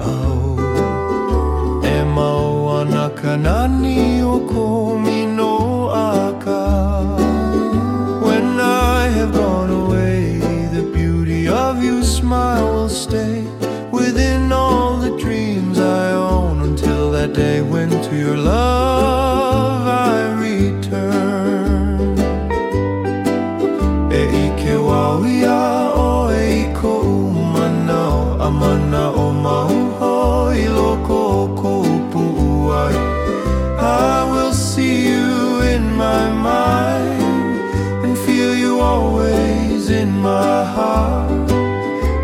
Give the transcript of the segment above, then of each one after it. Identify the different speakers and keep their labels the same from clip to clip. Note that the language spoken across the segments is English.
Speaker 1: au. E mau ana kanani o aka. When I have gone away The beauty of your smile will stay Within all the dreams I own Until that day when to your love Amana o i loko o ko upu'uai I will see you in my mind And feel you always in my heart.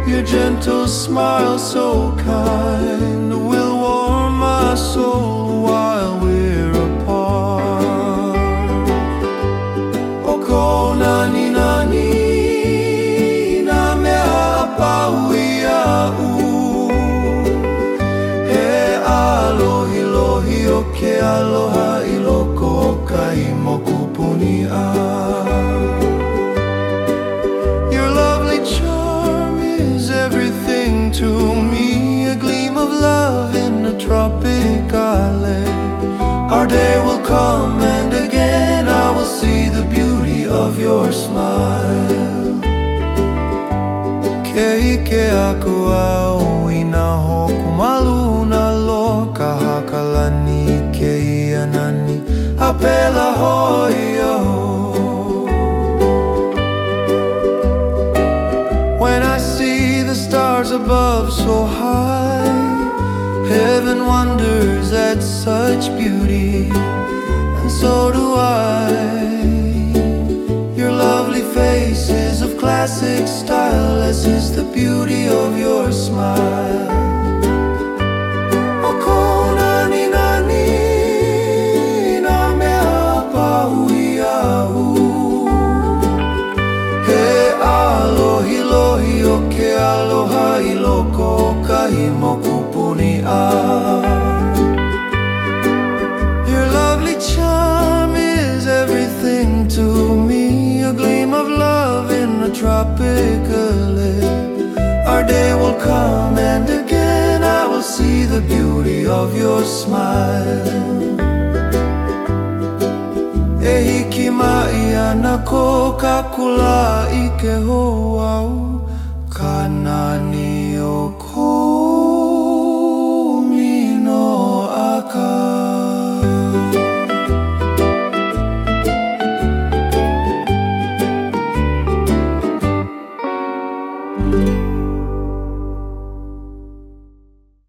Speaker 1: Your gentle smile so kind Will warm my soul while we're apart. Oh, o ke aloha i loko o Your lovely charm is everything to me. A gleam of love in a tropic island. Our day will come and again I will see the beauty of your smile. Ke ike aku au a pela When I see the stars above so high Heaven wonders at such beauty And so do I. Your lovely face is of classic style As is the beauty of your smile ke aloha i loko a. Your lovely charm is everything to me. A gleam of love in a tropical Our day will come and again I will see the beauty of your smile. E hiki mai ana ko ka kula i ke hoau Nani